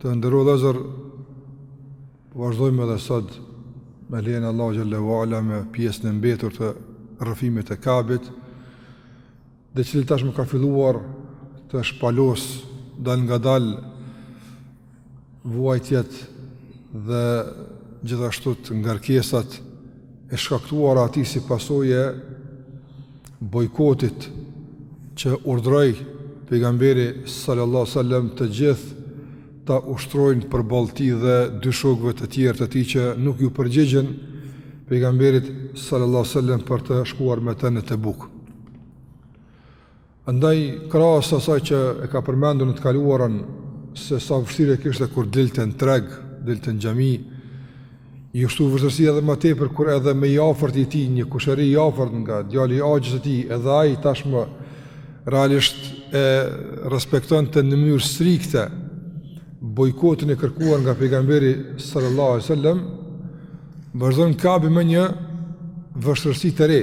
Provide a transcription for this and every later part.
Të nderuar vëllezër, po vazhdojmë edhe sot me lejnë Allahut xhelle ue ala me pjesën e mbetur të rrëfimit të Kabit, i cili tashmë ka filluar të shpalosë dalëngadalë vuajtjet dhe gjithashtu ngarkesat e shkaktuara atij si pasojë e bojkotit që urdhëroi pejgamberi sallallahu sallam të gjithë ta ushtrojnë përballë tij dhe dy shokëve të tjerë të tij që nuk iu përgjigjen pejgamberit sallallahu sallam për të shkuar me të në Tebuk. Andaj, krahas asaj që e ka përmendur në të kaluarën se sa vështirë e kishte kur dilte në treg, dilte në xhami, iu shtu vështirësi edhe më tepër kur edhe më i afërti i tij, një kushëri i afërt nga djali i axhës së tij, edhe ai tashmë realisht e respektonte në mënyrë strikte bojkotin e kërkuar nga pejgamberi sallallahu alaihi wasallam, vazhdon Kabi me një vështirësi të re.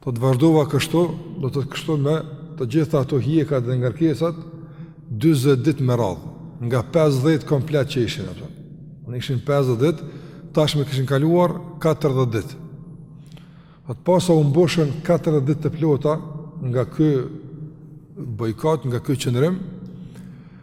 Thotë vazhdova kështu, thotë kështu me të gjitha ato hjeka dhe ngarkesat 40 ditë me radhë, nga 50 komplet që ishin ato. Po ishin 50 ditë, tashmë kishin kaluar 40 ditë. Thotë pasi u mbushën 40 ditë të plota nga ky bojkot, nga ky qëndrim,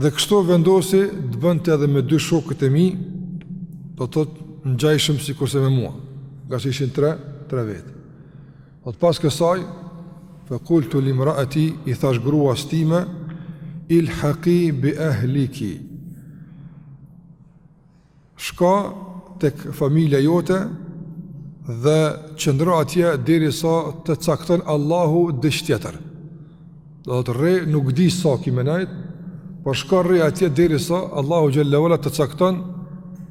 Dhe kështu vendosi të bënte edhe me dy shokët e mi, do të thotë ngjashëm sikurse me mua, ngaqë ishin tre, tre vetë. Thotë pas kësaj, fe kultu limraeti, i thashë gruas time, ilhaki bi ehliki. Shko tek familja jote dhe qëndro atje derisa të cakton Allahu diç tjetër. Thotë rri nuk di sa ki me nejt, por shko rri atje derisa Allahu xhelle ue ala të cakton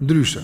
ndryshe.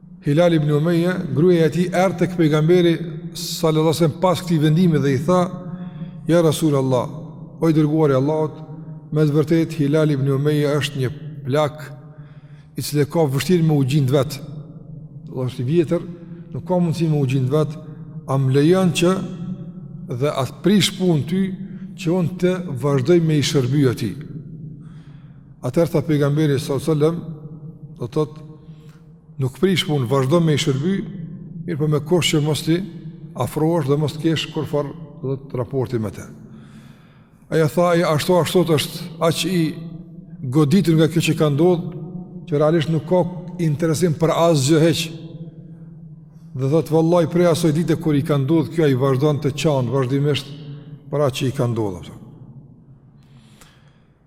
Hilal ibn Umeja, gruja e tij erdh tek pejgamberi sallallahu sallam pas këtij vendimi dhe i tha, ja Rasul Allah, o i dërguari Allahut, me të vërtetë Hilal ibn Umeja është një plak i cili ka vështirë me u gjind vetë, dhe është i vjetër, nuk ka mundësi me u gjind vetë, a më lejon që dhe a të prish punë ty që unë të vazhdoj me i shërby atij. Atëherë tha pejgamberi sallallam, do të thotë, Nuk prish punë, vazhdo me i shërby, mirëpo me kusht që mos t'i afrohesh dhe mos të kesh kurrfarë do të thotë raporti me te. Aja tha, ai ashtu ashtu është aq i goditur nga kjo që ka ndodhë, që realisht nuk ka interesim për asgjë hiç. Dhe thotë vallahi prej asoj dite kur i ka ndodhë kjo, ai vazhdon të qan, vazhdimisht për atë që i ka ndodhë.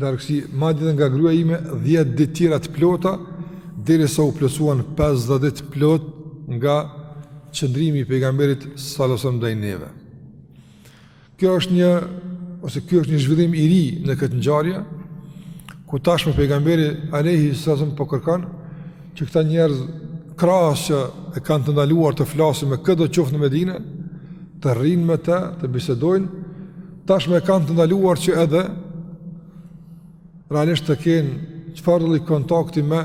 Largësi, madje nga gruja ime, dhjetë ditë të tjera të plota, derisa u plotësuan 50 ditë plot nga qëndrimi i pejgamberit salasëm ndaj neve. Kjo është një, ose kjo është një zhvillim i ri në këtë ngjarje, ku tashme pejgamberi alejhi selam po kërkon, që këta njerëz krahas që e kanë të ndaluar të flasin me këdo qoftë në Medinë, të rrinë me të, të bisedojnë, Tashmë e kanë të ndaluar që edhe realisht të kenë çfarë lloj kontakti me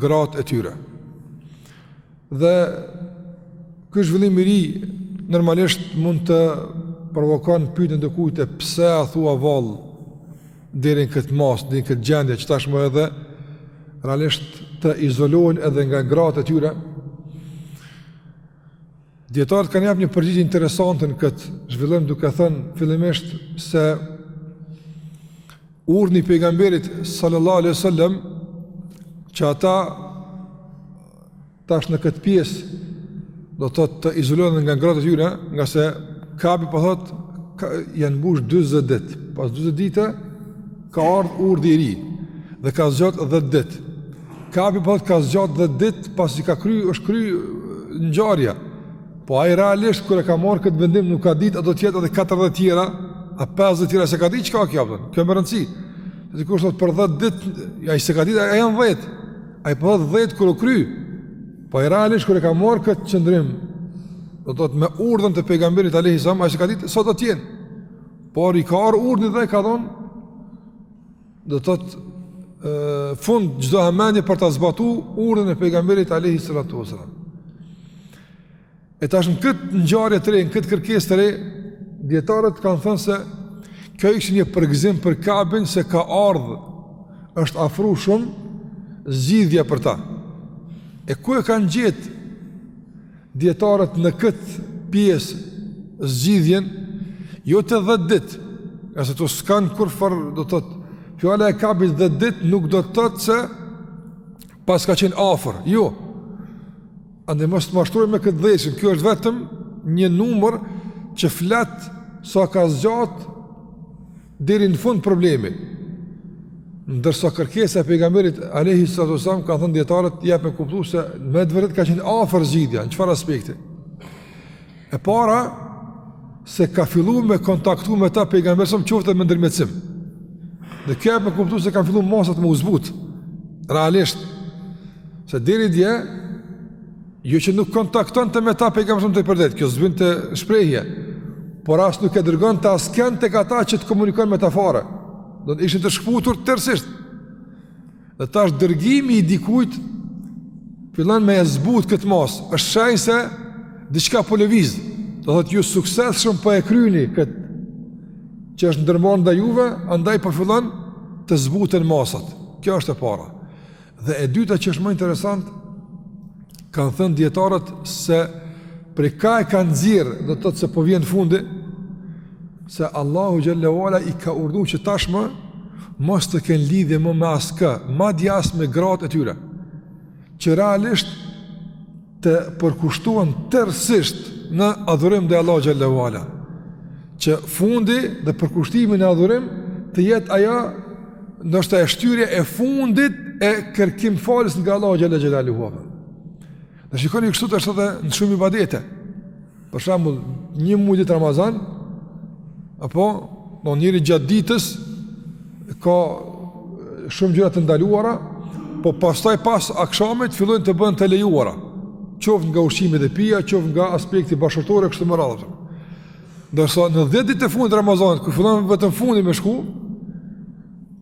gratë e tyre. Dhe ky zhvillim i ri, normalisht mund të provokon pyetjen te dikush, pse a thua vallë, deri n'këtë masë, deri n'këtë gjendje, që tashmë edhe, realisht të izolohen edhe nga gratë e tyre, Dijetarët kanë jap një përgjigje interesante në këtë zhvillim duke thënë fillimisht se urdhni i pejgamberit sallallahu alaihi wasallam që ata tash në këtë pjesë do të thotë të izolohen nga gratë e tyre, ngase Kabi po thotë ka, janë mbush 40 ditë. Pas 40 ditë Ka ardhë urdhni i ri dhe ka zgjatë 10 ditë. Kabi po thotë ka zgjatë 10 ditë pasi ka kry, është kry ngjarja. Po ai realisht kur e ka marrë këtë vendim nuk e ka ditë, a do të jetë edhe 40 tjera, a 50 tjera s'e ka ditë çka kjo apo. Kjo me rëndësi. Dhe kur thotë për 10 ditë, ai s'e ka ditë, a janë 10. Ai po 10 kur u kry. Po ai realisht kur e ka marrë këtë qëndrim, do të thotë me urdhën të pejgamberit alejhi selam, ai s'e ka ditë, sa do të jenë. Por i ka ardh urdhni dhe ka dhonë, do të thotë fund çdo hamendje për ta zbatu urdhnin e pejgamberit alejhi salatu wasallam. E tash në këtë ngjarje të re, në këtë kërkesë të re, dijetarët kanë thënë se kjo ishte një përgëzim për Kabin se ka ardhë, është afru shumë zgjidhja për ta. E ku e kanë gjetë Dijetarët në këtë pjesë zgjidhjen jo te 10 ditë, se ato s'kanë kurrfarë do të thotë fjala e Kabit 10 ditë nuk do të thotë se pas ka qenë afër. Jo. Andaj mos të mashtrohemi me këtë dhjetëshin, kjo është vetëm një numër që flet sa ka zgjat deri në fund problemi. Ndërsa kërkesa e pejgamberit alayhi salatu wasallam kanë thënë dijetarët jep me kuptu se me të vërtetë ka qenë afër zgjidhja në çfarë aspekti. E para se ka fillu me kontaktu me ta pejgamberi qoftë me ndërmjetësim. Dhe kjo jep me kuptu se kanë fillu masat me u zbut. Realisht se deri dje Jo që nuk kontaktonte me ta pejgamberi të përdet, kjo zbyn të shprehje, por as nuk e dërgonte askënd tek ata që të komunikon me ta fare, do të ishin të shkëputur tërësisht. Dhe tash dërgimi i dikujt, fillon me e zbut këtë masë, është shenjë se diçka po lëviz, do të thotë ju suksesshëm po e kryni këtë, që është ndërmarrë ndaj juve, andaj po fillon të zbuten masat. Kjo është e para. Dhe e dyta që është më interesant, kanë thënë dijetarët se prej ka e kanë nxjerr do të thotë se po vjen fundi, se Allahu xhele ve ala i ka urdhëru që tashmë mos të kenë lidhje më me askë, madje as me gratë e tyre, që realisht të përkushtohen tërësisht në adhurim ndaj Allahut xhele ve ala, që fundi dhe përkushtimi në adhurim të jetë ajo ndoshta shtyrja e fundit e kërkim faljes nga Allahu xhele xhelaluhu. Dhe shikoni kështu është edhe në shumë ibadete, Për shembull, një muaj ditë Ramazan, apo do po, njeriu gjatë ditës ka shumë gjëra të ndaluara, po pastaj pas akshamit fillojnë të bëhen të lejuara, qoftë nga ushqimi dhe pija, qoftë nga aspekti bashkëshortor e kështu me radhë. Ndërsa në 10 ditët e fundit të Ramazanit, kur fillon vetëm fundi me shku,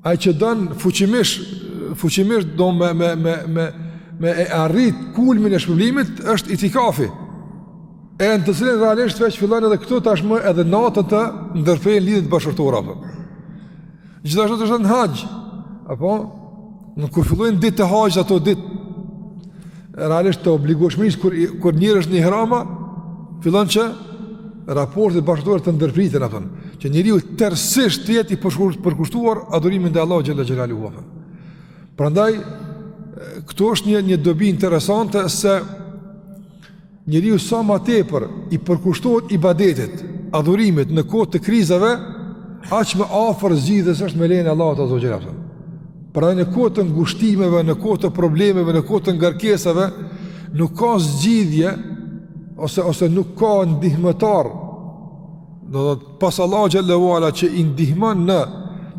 Ai që don fuqimisht, fuqimisht do me me me me me e arrit kulmin e shpërblimit është itikafi. E në të cilin realisht veç fillon edhe këtu tashmë edhe natën të ndërprehen lidhjet bashkëshortore. Gjithashtu është në haxh, apo, Në kur fillojnë ditët e haxhit ato ditë, realisht të obligueshmërisë, kur, kur njeriu është në ihram, fillon që raportet bashkëshortore të ndërpriten, a kupton, që njeriu tërësisht të jetë i përkushtuar adhurimit ndaj Allahut xhele xhelaluhu. Prandaj, këtu është një, një dobi interesante se Njeriu sa më tepër i përkushtohet ibadetit, adhurimit në kohë të krizave, aq më afër zgjidhjes është me lejen e Allahut xhele xhelaluhu. Prandaj në kohë të ngushtimeve, në kohë të problemeve, në kohë të ngarkesave, nuk ka zgjidhje ose ose nuk ka ndihmëtar. Do të thotë pas Allahut xhele ve ala që i ndihmon në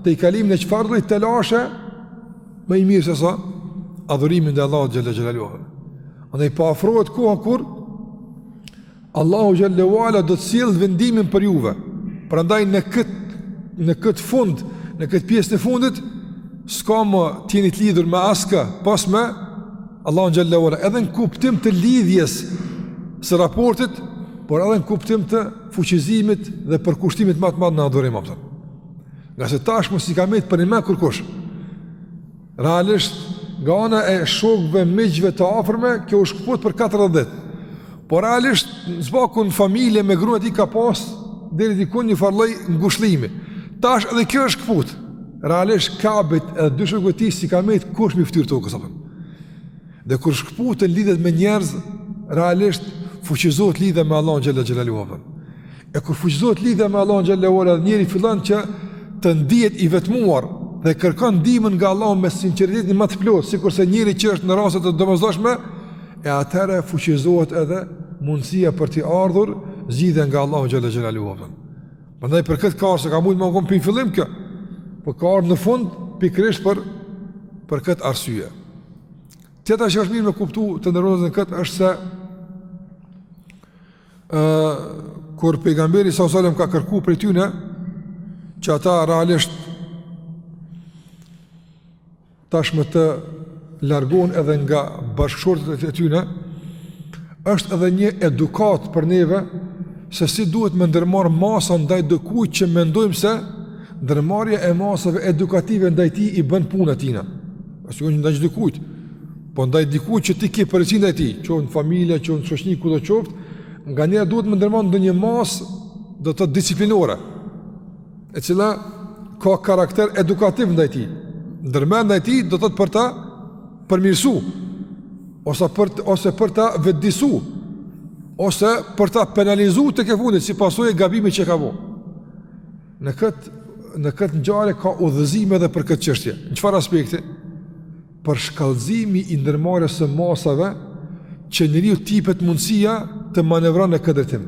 tejkalimin e çfarëdo telashe, më i mirë sesa adhurimi ndaj Allahut xhele xhelaluhu Andaj po afrohet koha kur Allahu xhele ve ala do të sjell vendimin për juve. Prandaj në kët në kët fund, në kët pjesë të fundit s'ka më të jeni të lidhur me askë, pos me Allahun xhele ve ala, edhe në kuptim të lidhjes së raportit, por edhe në kuptim të fuqizimit dhe përkushtimit më të madh në adhurim apo. Ngase tashmë s'i ka mbet për një me kërkush Realisht, nga ana e shokëve, miqve të afërme, kjo u shkëput për 40 ditë. Por realisht, së paku në familje me grun e tij ka pas deri diku një farloj ngushllimi. Tash edhe kjo është shkëput. Realisht, Kabit edhe dy shokëve t'tij s'i ka mejtë kush mi fëtyrë tokës, a kupton. Dhe kur shkëputen lidhjet me njerëz, realisht, fuqizohet lidhja me Allahun xhele xhelaluhu E kur fuqizohet lidhja me Allahun xhele xhelaluhu, njeriu fillon që të ndihet i vetmuar dhe kërkon ndihmën nga Allahu me sinqeritetin më të plotë, sikurse njeriu që është në raste të domosdoshme, e atëherë fuqizohet edhe mundësia për t'i ardhur zgjidhja nga Allahu xhele xhelaluhu. Prandaj për këtë ka se ka mund me kon pi n'fillim kjo. Po ka ardh në fund pikërisht për për këtë arsye. Tjetra që është mirë me kuptu të nderum vllazën, këtu është se Kur Pejgamberi salallahu alejhi ve selem ka kërku prej tyne që ata realisht tashmë të largohen edhe nga bashkëshortet e tyne, është edhe një edukatë për neve se si duhet me ndërmarrë masa ndaj dikujt që mendojmë se ndërmarrja e masave edukative ndaj tij i bën punë atina. A shikon që ndaj çdokujt, po ndaj dikujt që ti ke përgjegjësi ndaj tij, qoftë në familje, qoftë në shoqni, kudo qoftë, nganjëherë duhet me ndërmarr ndonjë masë, do të thotë, disiplinore, e cila ka karakter edukativ ndaj tij. Ndërmerr ndaj tij do të thotë për ta përmirësu ose për të, ose për ta vetëdijsu ose për ta penalizu tekefundit si pasojë e gabimit që ka bo. Në këtë në këtë ngjarje ka udhëzime edhe për këtë çështje. Në çfarë aspekti? Përshkallëzimi i ndërmarrjes së masave që njeriut t'i ipet mundësia të manovron në këtë drejtim.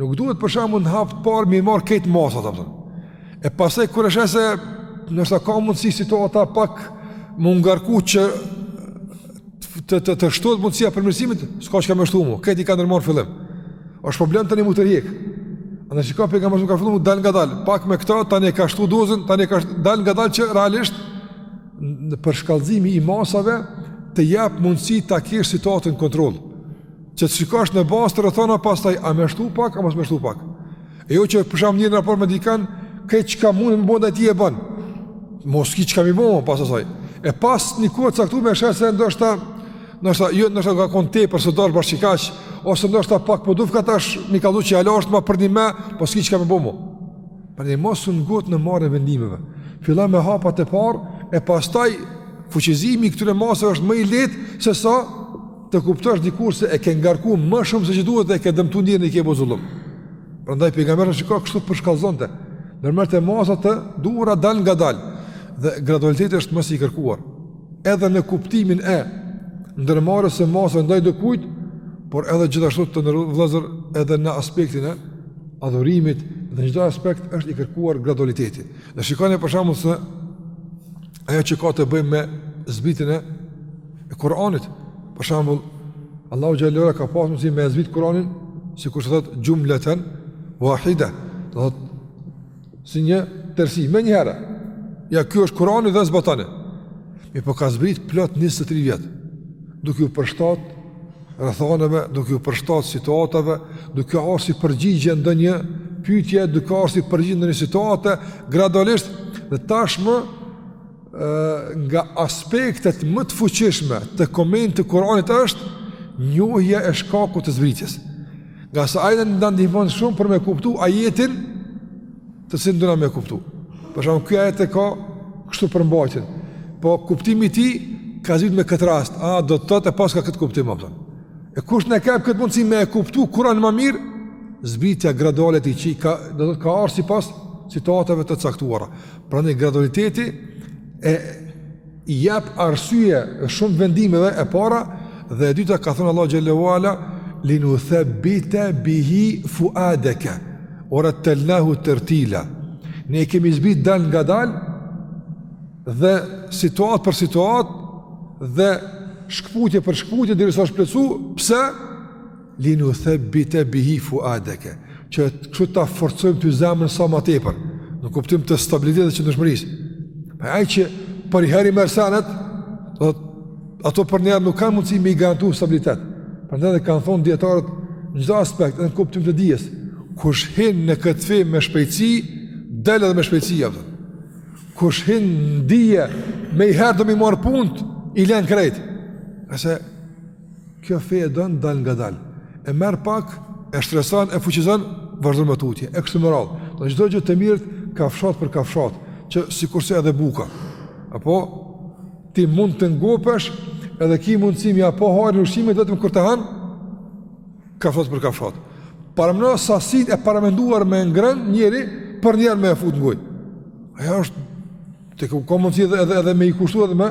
Nuk duhet për shembull në hap të parë me i marr krejt masat, a kupton. E pastaj kur e sheh se ndoshta ka mundësi situata pak m'u ngarku që të të të shtohet mundësia e përmirësimit, s'ka çka me shtu mo. Krejt i ka ndërmarr n'fillim. Është problem tani m'u tërhjek. Andaj shiko, Pejgamberi ka fillu dalngadal, pak me këto tani e ka shtu dozën, tani e ka, dalngadal që realisht përshkallëzimi i masave të jap mundësi ta kesh situatën në kontroll. Që të shikosh në bazë të rrethanave pastaj a me shtu pak a mos me shtu pak. E jo që për shembull në raport me dikan, krejt çka mundesh me bo ndaj tij e bën. Mo s'ki çka me i bo mo pas asaj. E pas një kohe të caktume e sheh se ndoshta, ndoshta, jo ndoshta ka konë tepër, s'e do bash qikaq, ose ndoshta pak po dufka tash, me i kallxu që hala është ma përnjime, mo s'ki çka me i bo mo. Prandaj mos u ngut në marrjen e vendimeve. Fillo me hapat e parë, e pastaj fuqizimi i këtyre masave është më i lehtë sesa Të kuptosh dikur se e ke ngarku ma shumë se ç'duhet dhe e ke dëmtu njerin, i ke bo zullum. Prandaj pejgamberi shiko kështu përshkallzonte. Ndërmerrte masat të duhura dalngadal. Dhe gradualiteti është më se i kërkuar. Edhe në kuptimin e ndërmarrjes së masave ndaj dikujt, por edhe gjithashtu të nderuar vëllezër edhe në aspektin e adhurimit dhe në çdo aspekt është i kërkuar gradualiteti. Dhe shikoni për shembull se ajo që ka të bëjë me zbritjen e e Kur'anit. Për shembull, Allahu xhallahu ka pas mundësi me e zbrit Kur'anin, sikurse thotë jumlatan wahida, do thot si një tërsi menjëherë. Ja ky është Kur'ani dhe zbatoni. Mirëpo ka zbrit plot 23 vjet. Duke u përshtat rrethanave, duke u përshtat situatave, duke ardh si përgjigje ndonjë pyetje, duke ardh si përgjigje ndonjë situate, gradualisht dhe tashmë nga aspektet më të fuqishme të komentit të Kur'anit është njohja e shkakut të zbritjes. Ngase ajo na ndihmon shumë për me e kuptu ajetin të cilin dona me e kuptu. Për shembull ky ajet e ka kështu përmbajtjen. Po kuptimi i tij, ka zbrit me këtë rast, a do të thotë e paska këtë kuptim apo? E kush na jap këtë mundësi me e kuptu Kur'anin ma mirë? Zbritja graduale e tij që ka do të thotë ka ardhur sipas situatave të caktuara. Prandaj gradualiteti e jep arsye shumë vendimeve e para dhe e dyta ka thënë Allah xhallahu ala linu thabita bihi fuadaka wa rattalnahu tertila ne e kemi zbrit dalngadal dhe situat për situat dhe shkputje për shkputje derisa është plotësu pse Linuthebite bihi fuadeke, që kështu ta forcojmë ty zemrën sa ma tepër, në kuptim të stabilitetit dhe qëndrueshmërisë. Pra ai që përniheri merr senet, dhe ato përnjeherë nuk kanë mundësi me i garantu stabilitet. Prandaj edhe kanë thonë dijetarët në çdo aspekt, në kuptim të dijes, kush hin në këtë fe me shpejtësi, del edhe me shpejtësi, ja, kush hin në dije, meniherë do me i marrë punët, i lenë krejt. Se Kjo fe e don dalngadal. E merr pak, e shtreson, e fuqizon, vazhdon më tutje. E kështu me radhë. Pra çdo gjë të mirë kafshatë për kafshatë, që sikurse edhe buka. Apo ti mund të ngopesh edhe ki mundësi me ia pa hajrin ushqimit vetëm kur ta hanë kafshatë për kafshatë. Paramendo sasinë e paramenduar me ngrën njeri, përnjeherë me e fut në gojë. Ajo është Të ka mundësi edhe edhe, edhe me i kushtuar edhe me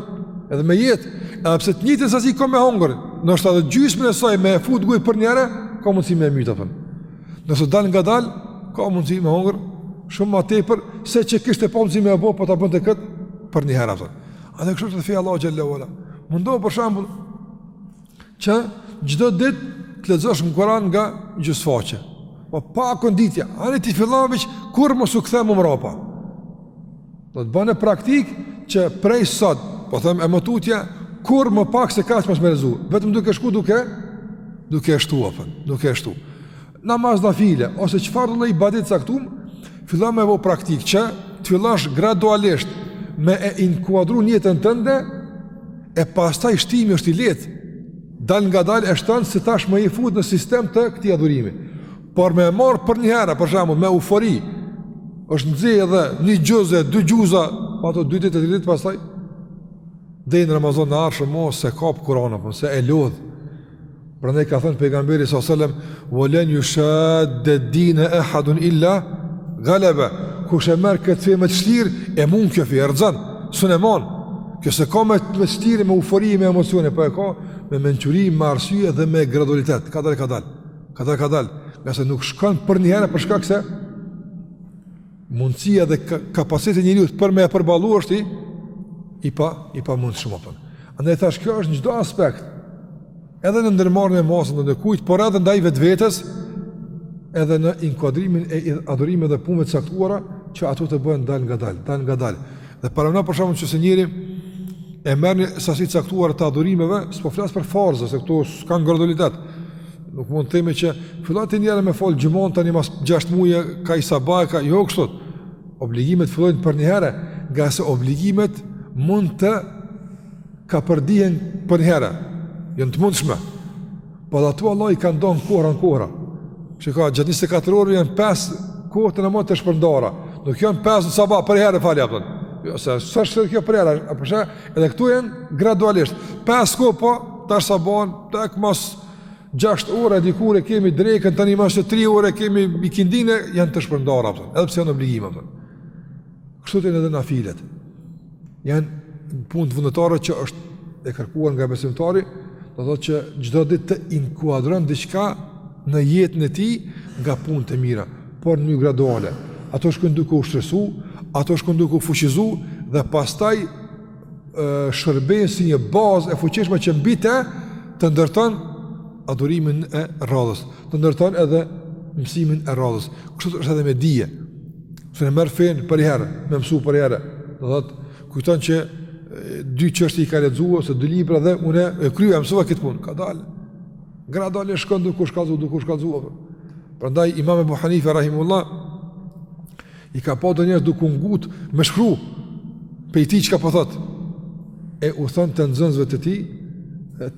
edhe me jetë. Edhe pse të njëjtën sasi ka me hongër, ndoshta edhe gjysmën e saj me fut gojë përnjeherë, ka mundësi me e myt apo. Nëse dalngadal, ka mundësi me hongër shumë ma tepër se çka kishte pas mundësi me e bo po ta bënte kët për një herë atë. A dhe kështu të thëjë Allah Xhelle ue Ala. Mendo për shembull, Që çdo ditë të lexosh në Kur'an nga gjysfaqe. Po pak, një ditë, ani ti fillove veç kurrë mos u kthe më mbrapa. Do thotë bëne praktikë që prej sot, po them e më tutje, kurrë më pak se kaq mos me lexu. Vetëm duke shku duke duke shtu apo, duke shtu. Namaz nafile, ose çfarëdo ibadeti caktum, fillon me bo praktikë që të fillosh gradualisht me e inkuadru në jetën tënde, e pastaj shtimi është i lehtë, dalëngadalë e shton se tash më je fut në sistem të këtij adhurimi. Por me e marrë përnjëherë, për shembull, me eufori, është nxe edhe një xhuz, dy xhuza, po ato dy ditë, tri ditë, pastaj, deri në Ramazan e ardhshëm, mo s'e kap Kuranin, po, se e lodh, Prandaj ka thënë pejgamberi sal sellam, "Ve len jushadde dine ehadun illa galebe." Kush e merr këtë fe me t'shtirë, e mund kjo fe, e rrëzon, s'un e mban. Kjo s'e ka me t'shtirë, me eufori me emocione, po e ka me mençuri, me arsye dhe me gradualitet. Kadal, kadal. Kadal, kadal. Ngase nuk shkon përnjëherë për shkak se Mundësia dhe kapaciteti i njeriut për me e përballu është i, i pa, i pamundshëm apo. Andaj thashë, kjo është në çdo aspekt, edhe në ndërmarrjen e masave ndaj dikujt, por edhe ndaj vetvetes, edhe në inkuadrimin e adhurimeve dhe punëve të caktuara, që ato të bëhen dalëngadalë, dalëngadalë. Dhe paramendo për shembull se njeriu e merr një sasi t'caktuar të adhurimeve, s'po flas për farze, se këtu s'kanë gradualitet. Nuk mund të themi që fillo ti njëherë me falë xhumanë tani mas 6 muajve, ka një sabah, ka jo kështu. Obligimet fillojnë përnjëherë, ngase obligimet mund të kapërdihen përnjëherë, janë të mundshme. Po dhe ato Allahu i ka nda në kohëra, në kohëra. Shiko, gjatë 24 orëve janë 5 kohët e namazit të shpërndara. Nuk janë 5 në sabah përnjëherë fali apo. Jo, se s'është kjo përnjëherë, apo se edhe këtu janë gradualisht. 5 kohë po tash sabahun, tek mas 6 orëve dikur e kemi drekën tani mas 3 orëve e kemi ikindinë janë të shpërndara apo. Edhe pse janë obligime apo. Kështu edhe nafilet. Janë punët vullnetare që është e kërkuar nga besimtari, do thotë që çdo ditë të inkuadron diçka në jetën e tij nga punët e mira, por në mënyrë graduale. Ato shkojnë duke u shtresu, ato shkojnë duke u fuqizu dhe pastaj shërbejnë si një bazë e fuqishme që mbi të të ndërton adhurimin e radhës, të ndërton edhe mësimin e radhës. Kështu është edhe me dije. S'e merr fenë përnjëherë, me mësu përnjëherë, do thotë kujton që dy çështje i ka lexu, ose dy libra dhe unë e kreva, e mësuva këtë punë, kadal. Graduale shkon duke u shkallzu, duke u shkallzu, dhe. Prandaj, imam Ebu Hanife, rahimehullah, i ka pa do njerëz duke u ngut me shkru, prej tij çka po thotë. e u thonte nxënësve të tij,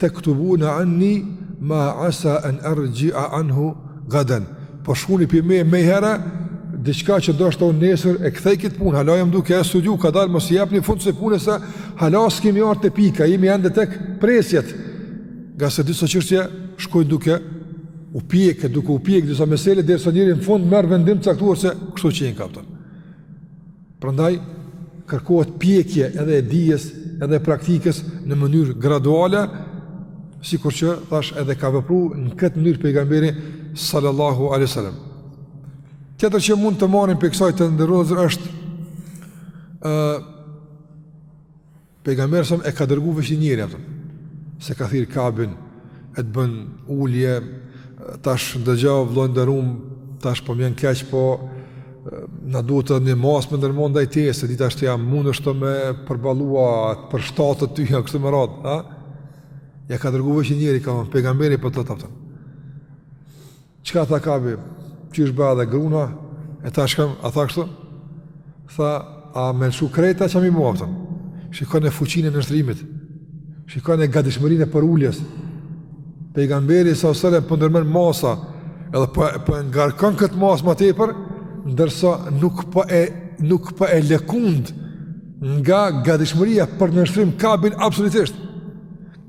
tektubune anni, ma asa en argjia anhu gaden, po shkruni prej meje menjëherë, diçka që ndoshta unë nesër, e kthej këtë punë, hala jam duke e studiu, kadalë, mos i jepni fund kësaj pune, se hala s'kemi ardhë te pika, jemi ende te presjet, ngase disa çështje shkojnë duke u pjekë, duke u pjekë, disa mesele, derisa njeri në fund merr vendim të caktuar se kështu qenka, a kupton. Prandaj kërkohet pjekje edhe e dijes, edhe e praktikës në mënyrë graduale, sikur që thash edhe ka vepruar në këtë mënyrë pejgamberi sallallahu alaihi wasallam. Tjetër që mund të marrim prej kësaj të nderuar vëllezër është ë Pejgamberi sa e ka dërguar veç një njeri a kupton. S'e ka thirr Kabin e të bën ulje tash dëgjo vëlla i nderum tash po m'vjen keq po na duhet edhe një masë me ndërmarrë ndaj teje se dita është jam mund është të me përballua për shtatë të tyja kështu me radhë a ja ka dërguar veç një njeri ka thanë pejgamberi po të thotë a kupton Çka tha Kabi, qysh be edhe grun a, e tash kam, a tha kështu? Tha, a me lëshu krejt a qa me ba, a kupton? Shikon e fuqin e nështërimit, shikone gadishmërinë e përuljes. Pejgamberi sa sële po ndërmerr masa, edhe po e, po, po e ngarkon këtë masë ma tepër, ndërsa nuk po e, nuk po e lëkund nga gadishmëria për nënshtrim Kabin absolutisht.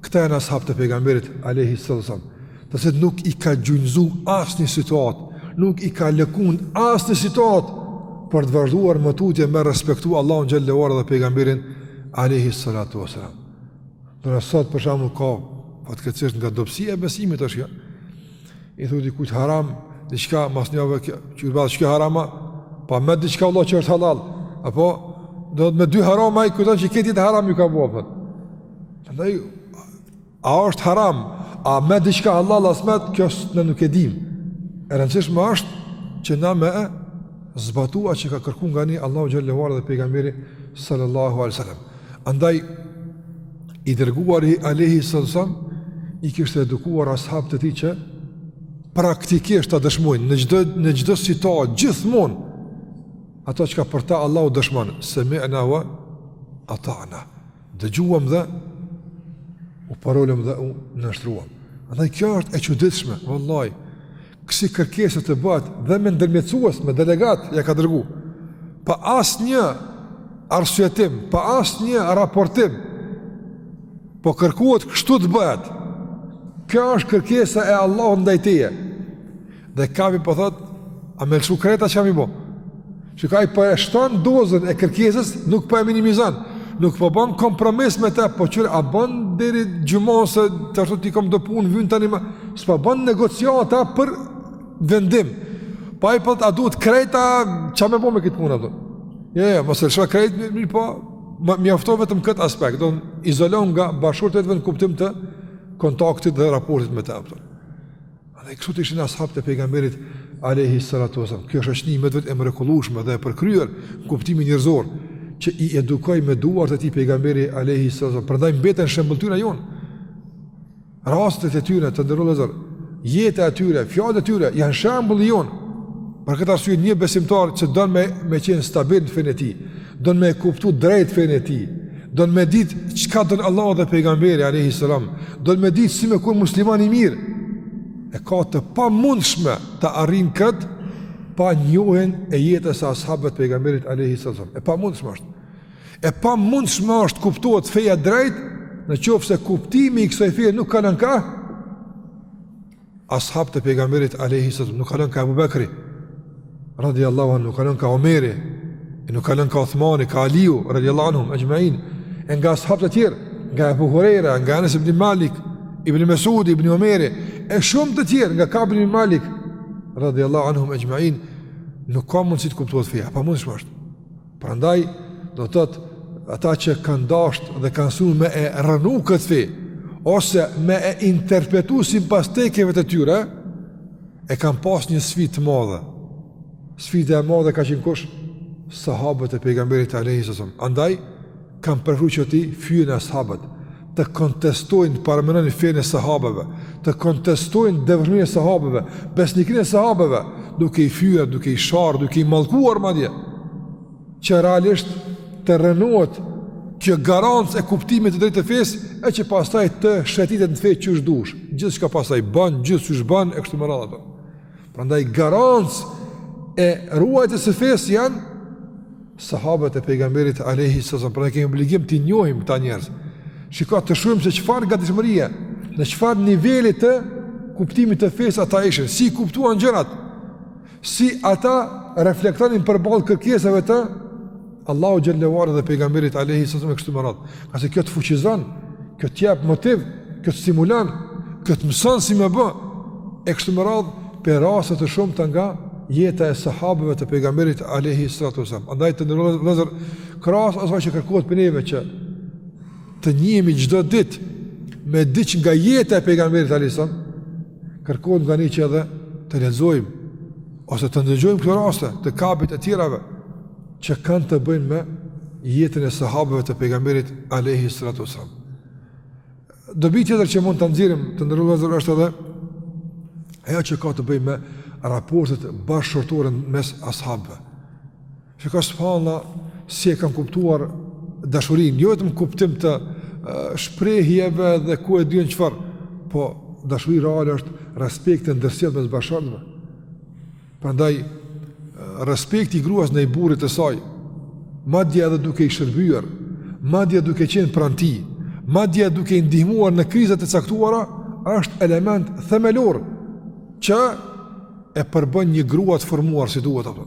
Këta janë ashabët e pejgamberit, Alehi Sëllësam. Dhe se nuk i ka gjunjëzu asnjë situatë, nuk i ka lëkund asnjë situatë, për të vazhduar më tutje me respektu Allahun xhelle ve ala dhe pejgamberin Alehi Salatu Veselam. Ndërsa sot për shembull ka, fatkeqësisht nga dobësia e besimit është kjo, i thu dikujt haram, diçka mas njave kjo, qe bash kjo haram a, pa me diçka Allah që është hallall, apo, do të me dy harama i kujton që këtij haram ju ka bo, prandaj, A është haram, a me diçka hallall asmet, kjo se na nuk e dim. E rëndësishme është që na me e zbatu atë që ka kërku nga ne Allahu xhelle ve ala dhe pejgamberi sallallahu alai sallam. Andaj, i dërguari Alehi sëllësam, i kishte edukuar ashabët e tij që praktikisht ta dëshmojnë në çdo, në çdo situatë, gjithmonë, ato që ka për ta Allahu dëshmon, semina wa atana. Dëgjuam dhe u përulëm dhe u nënshtruam. Andaj kjo është e çuditshme, vëllaj, kësi kërkesë të bëhet dhe me ndërmjetësues, me delegat, ja ka dërgu. Pa asnjë arsyetim, pa asnjë raportim, po kërkohet kështu të bëhet. Kjo është kërkesa e Allahut ndaj teje. Dhe Kabi po thot, a me lëshu krejt a çka me bo? Çka ai po e shton dozën e kërkesës, nuk po e minimizon, nuk po bon kompromis me te, po qërë a bon deri xhumon se të ashtu ti kom do punë, vynë tani ma, s'po bon negociata për vendim, pa po i po thot, a duhet krejt a çka me bo me këtë punë, jo, jo, mos e lëshu krejt, mirëpo, mjafton vetëm këtë aspekt, do në izolon nga bashkëshortja e vet në kuptim të kontaktit dhe raportit me te, a kupton. Dhe kështu të ishin ashabët e pejgamberit alayhi salatu wasallam. Kjo është një metodë e mrekullueshme dhe e përkryer kuptimi njerëzor që i edukoi me duart e tij pejgamberi alayhi salatu wasallam. Prandaj mbeten shembulltyra jon. Rastet e tyre të ndërlozur, jeta e tyre, fjalët e tyre janë shembulli jon. Për këtë arsye një besimtar që don me me qenë stabil në fenë e tij, Don me e kuptu drejt fenë e tij. Don me ditë çka don Allahu dhe pejgamberi alayhi salam. Don me ditë si me kon musliman i mirë. E ka të pamundshme ta arrin kët pa njohjen e jetës së ashabëve të pejgamberit alayhi salam. E pamundshme është. E pamundshme është kuptohet feja drejt në qoftë se kuptimi i kësaj feje nuk kalon ka Ashabët e pejgamberit alayhi salam, nuk kalon ka Ebu Bekri, radi Allahu anhu, nuk kalon ka Omeri, nuk kalon ka Othmani, ka Aliu, radi Allahu anhum exhmain, e nga ashab të tjerë, nga Ebu Hurejra, nga Enes ibn Malik, ibn Mesudi, ibn Omeri, e shumë të tjerë, nga Kab ibn Malik, radi Allahu anhum exhmain, nuk ka mundësi të kuptohet feja, pamundshme është. Prandaj, do të thotë, ata që kanë dashtë dhe kanë synu me e rrënu këtë fe, ose me e interpretu sipas tekeve të tyre, e kanë pas një sfidë të madhe. Sfida e madhe ka qenë kush? Sahabët e pejgamberit alayhi salam. Andaj, Kanë preferuar që t'i fyejnë ashabët të kontestojnë paramendo fenë e sahabeve, të kontestojnë devotshmërinë e sahabeve, besnikërinë e sahabeve, duke i fyer, duke i sharë, duke i mallkuar madje. Që realisht të rrënohet kjo garancë e kuptimit të drejtë të fesë, e që pastaj të shëtitet në fe qysh dush. Gjithçka pastaj bën, gjithqysh bën e kështu me radhë ato. Prandaj garancë e ruajtjes së fesë janë sahabët e pejgamberit alayhi sallam. Prandaj kemi obligim t'i njohim këta njerëz. Shiko të shohim se çfarë gatishmëria, në çfarë niveli të kuptimit të fesë ata ishin, si i kuptuan gjërat, si ata reflektonin përballë kërkesave të Allahu xhelle ue ala dhe pejgamberit alayhi sallam kështu më radh. Se kjo të fuqizon, kjo të jap motiv, kjo të stimulon, kjo të mëson si me bë. E kështu më radh për raste të shumta nga jeta e sahabëve të pejgamberit alayhi salatu sallam. Andaj të nderuar vëllezër krahas asaj që kërkohet prej neve që të njihemi çdo ditë me diç nga jeta e pejgamberit alayhi sallam, kërkohet nga ne që edhe të lexojmë ose të ndëgjojmë këto raste të kapitujve tjera që kanë të bëjnë me jetën e sahabëve të pejgamberit alayhi salatu wasallam. Dobi tjetër që mund të nxjerrim të nderuar është edhe ajo që ka të bëjë me raportet bashkëshortore mes ashabëve. Shiko subhanallah si e kanë kuptuar dashurinë, jo vetëm në kuptim të shprehjeve dhe ku e di unë çfarë, po dashuri reale është respekti i ndërsjellë mes bashkëshortëve. Prandaj respekti i gruas ndaj burrit të saj, madje edhe duke i shërbyer, madje duke qenë pranë tij, madje duke i ndihmuar në krizat e caktuara, është element themelor që e përbën një grua të formuar si duhet apo.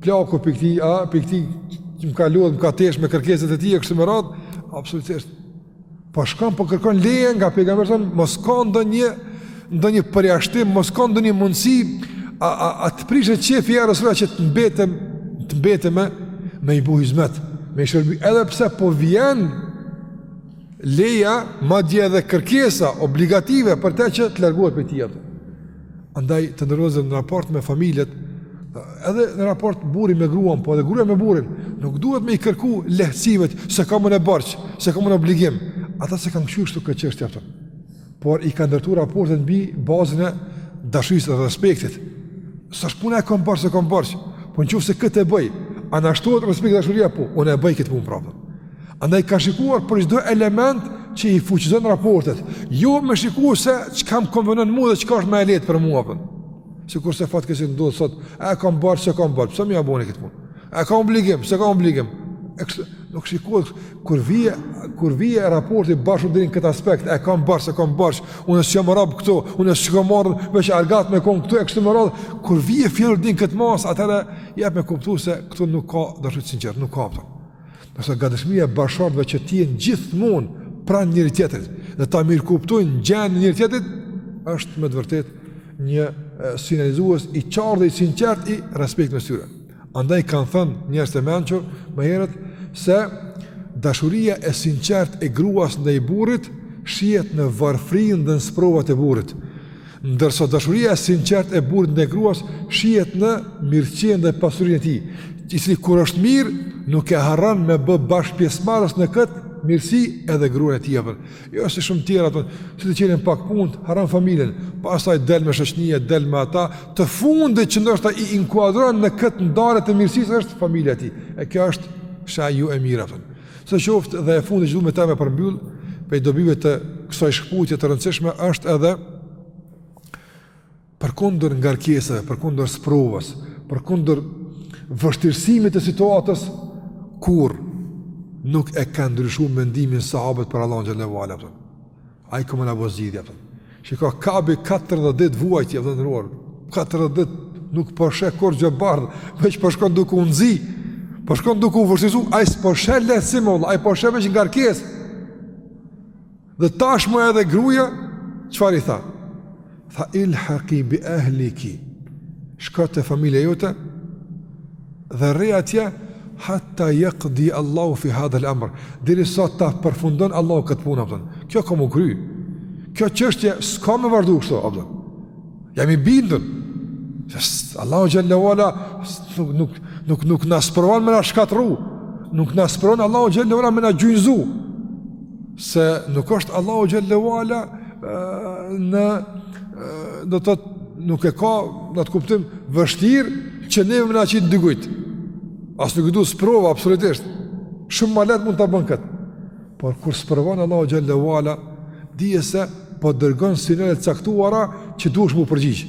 Plaku prej këtij, a, prej këtij që më ka lodhë, më ka lesh me kërkesat e tij e kështu më radhë, absolutisht. Pa po shkon po po kërkon leje nga pejgamberi sa, mos ka ndonjë, ndonjë përjashtim, mos ka ndonjë mundësi, a, a, a të prishet qefi i resulit që të mbetem, të mbetem me, me i bo hizmet, me i shërbi, edhe pse po vjen leja, madje edhe kërkesa obligative për te që të largohet prej tij. Andaj të nderuar në raport me familjet, edhe në raport burri me gruan, po edhe gruja me burrin, nuk duhet me i kërku lehtësimet s'e kam unë borxh, s'e kam unë obligim. Ata s'e kanë kqyrë kështu këtë çështje aspak. Por i kanë ndërtu raportet mbi bazën e dashurisë dhe respektit. S'është puna e kom borxh, s'e kom borxh, po në qoftë se këtë e bëj, a na shtohet respekti dhe dashuria, po, unë e bëj këtë punë prapë. Andaj kanë shikuar për çdo element që i fuqizon raportet, jo me shikuar se çka më konvenon mua dhe çka është më e lehtë për mua apo. Sikur se fatkeqësisht ndodh sot, a e kam borxh s'e kam borxh, pse me ja bo unë këtë punë? A kam obligim, s'e kam obligim? E kështu, nuk shikohet kur vije, kur vije raporti bashkë deri në këtë aspekt, e kam borxh s'e kam borxh, unë s'jam rob këtu, unë s'kam ardhë veç argat me kon këtu e kështu me radh, kur vije fjala deri n'këtë masë, atëherë jep me kuptu se këtu nuk ka dashuri të sinqertë, nuk ka. Për. Ndërsa gatishmëria e bashkëshortëve që të jenë gjithmonë pranë njëri tjetrit dhe ta mirëkuptojnë gjendjen e njëri tjetrit është me të vërtetë një sinjalizues i qartë dhe i sinqertë i respektit mes tyre. Andaj kanë thënë njerëzit e mençur më herët se dashuria e sinqertë e gruas ndaj burrit shihet në varfërinë dhe në sprovat e burrit. Ndërsa dashuria e sinqertë e burrit ndaj gruas shihet në mirëqenien dhe pasurinë e tij, i cili kur është mirë nuk e harron me bë bashkë pjesëmarrës në këtë mirësi edhe gruan e tij apo. Jo si shumë tjera ato, si të qenin pak punët, harron familjen, pastaj del me shoqëni, del me ata, të fundit që ndoshta i inkuadron në këtë ndarje të mirësisë është familja e tij. E kjo është s'a ajo e mirë apo. Si qoftë dhe e fundi që du me te me përmbyllë, prej dobive të kësaj shkëputje të rëndësishme, është edhe përkundër ngarkesave, përkundër sprovës, përkundër vështirësimit të situatës, kurrë nuk e kanë ndryshu mendimin sahabët për Allahun xhele ve ala. Ai ka me na bo zgjidhje apo. Shiko Kabi 40 ditë vuajti të nderuar. 40 ditë nuk po sheh kurgjë bardh, veç po shkon duke u nxi. Po shkon duke u vështirësu, ai s'po sheh lehtësim vallah, ai po sheh veç ngarkesë. Dhe tashmë edhe gruas çfarë i tha? Fa ilhaqi bi ahliki, shko te familja jote dhe rri atje hatta yaqdi Allahu fi hadha al-amr. Deri sa ta përfundon Allahu këtë punë apo. Kjo ka m'u kry. Kjo çështje s'ka me vazhdu kështu apo. Jam i bindur. Se Allahu xhallahu ala nuk nuk nuk nuk na sprovon me na shkatrru. Nuk na sprovon Allahu xhallahu ala me na gjunjëzu. Se nuk është Allahu xhallahu ala do të thotë nuk e ka në atë kuptim vështirë që neve me na qit n'dy gujt. As nuk do sprova absolutisht. Shumë ma lehtë mund ta bën kët. Por kur sprovon Allahu xhallahu ala, dije se po dërgon sinjale të caktuara që duhesh mu përgjigj.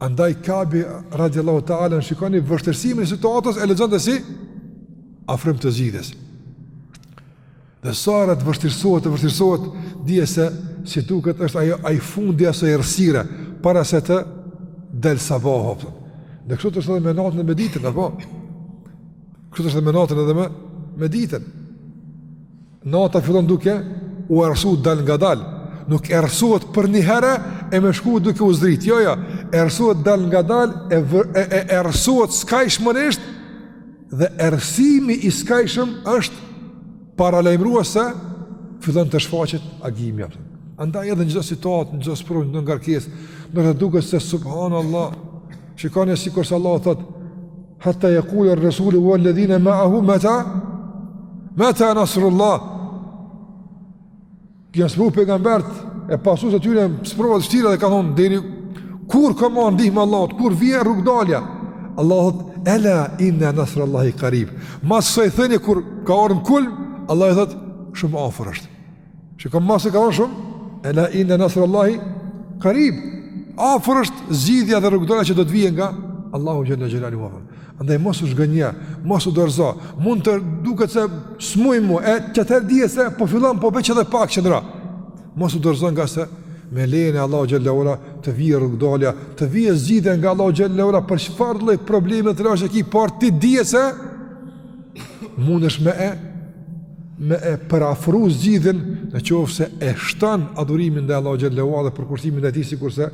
Andaj Kabi radiallahu ta'ala anhu shikoni vështirësimin e situatës e lexonte si afrim të zgjidhjes. Dhe sa herë të vështirësohet, të vështirësohet, dije se si duket është ajo ai fundi i asaj errësire para se të del sabahu. Po kështu është edhe me natën dhe me ditën, apo? Kështu është edhe me natën edhe me, me ditën. Nata fillon duke u errësu dalngadal. Nuk errësohet përnjëherë e me shku duke u zdrit. Jo, jo, errësohet dalngadal e, vër, e, e errësohet skajshmërisht Dhe errësimi i skajshëm është paralajmërues se fillon të shfaqet agimi apo. Andaj edhe në çdo situatë, në çdo sprovë, në çdo ngarkesë, do të duket se subhanallahu. Shikoni sikur se Allahu thot: "Hatta yaqul ar-rasulu wal ladhina ma'ahu mata mata nasrullah." Jan sprovu pejgambert e pasusit e tyne sprova të shtira dhe kanë thonë deri kur ka me ardh ndihma e Allahut, kur vjen rrugdalja. Allahu thotë, ela inna nasrallahi karib. Mas asaj thënie kur ka ardh në kulm, Allahu thotë shumë afër është. Që ka masi e ka thonë shumë, ela inna nasrallahi karib. Afër është zgjidhja dhe rrugdalja që do të vijë nga Allahu xhel-le xhelaluhu afër. Andaj mos u zhgënje, mos u dorzo. Mund të duket se s'muj mo, e qatëherë dije se po fillon po veç edhe pak qëndro. Mos u dorzo ngase me lejen e Allahu xhallahu ala të vijë rrugdalja, të vijë zgjidhja nga Allahu xhallahu ala për çfarë lloj problemi të rrallë e ki por ti dije se mundesh me e me e përafru zgjidhjen në qoftë se e shton adhurimin ndaj Allahut xhallahu ala përkushtimin ndaj tij sikurse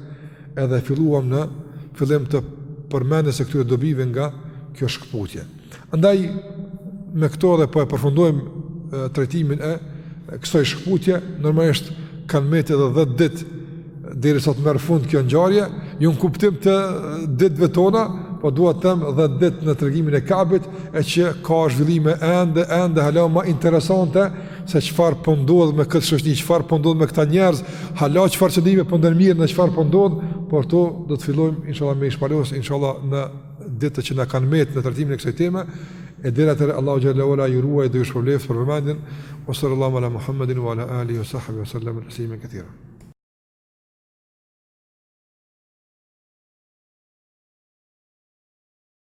Edhe filluam në fillim të përmendjes së këtyre dobive nga kjo shkëputje. Andaj me këto edhe po e përfundojmë trajtimin e kësaj shkëputje, normalisht kanë mbetë edhe 10 ditë derisa të merr fund kjo ngjarje, jo në kuptim të ditëve tona, po dua të them 10 ditë në tregimin e Kabit, e që ka zhvillime ende ende hala më interesante se çfarë po ndodh me këtë shoqni, çfarë po ndodh me këta njerëz, hala çfarë qëndrime po ndërmirren çfarë po ndodh, por to do të fillojmë inshallah me i shpalos inshallah në ditët që na kanë mbet në trajtimin e kësaj teme. E deri atëherë Allahu xhallahu ala ju ruajt dhe ju shpërbleftë për vëmendjen. O sallallahu ala Muhammedin wa ala alihi wa sahbihi sallam taslima katira.